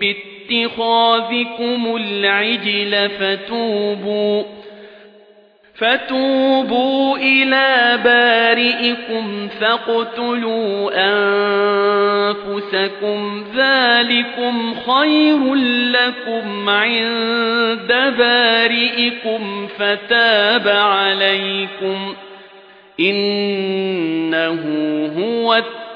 بِاتِّخَاذِكُمُ الْعِجْلَ فَتُوبُوا فَتُوبُوا إِلَى بَارِئِكُمْ فَاقْتُلُوا أَنفُسَكُمْ ذَلِكُمْ خَيْرٌ لَّكُمْ عِندَ بَارِئِكُمْ فَتَابَ عَلَيْكُمْ إِنَّهُ هُوَ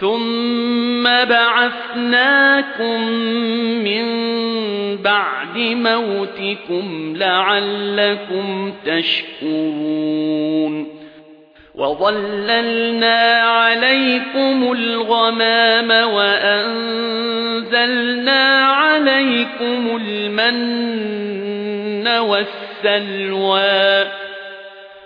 ثُمَّ بَعَثْنَاكُم مِّن بَعْدِ مَوْتِكُمْ لَعَلَّكُمْ تَشْكُرُونَ. وَظَلَّلْنَا عَلَيْكُمُ الْغَمَامَ وَأَنزَلْنَا عَلَيْكُمُ الْمَنَّ وَالسَّلْوَىٰ.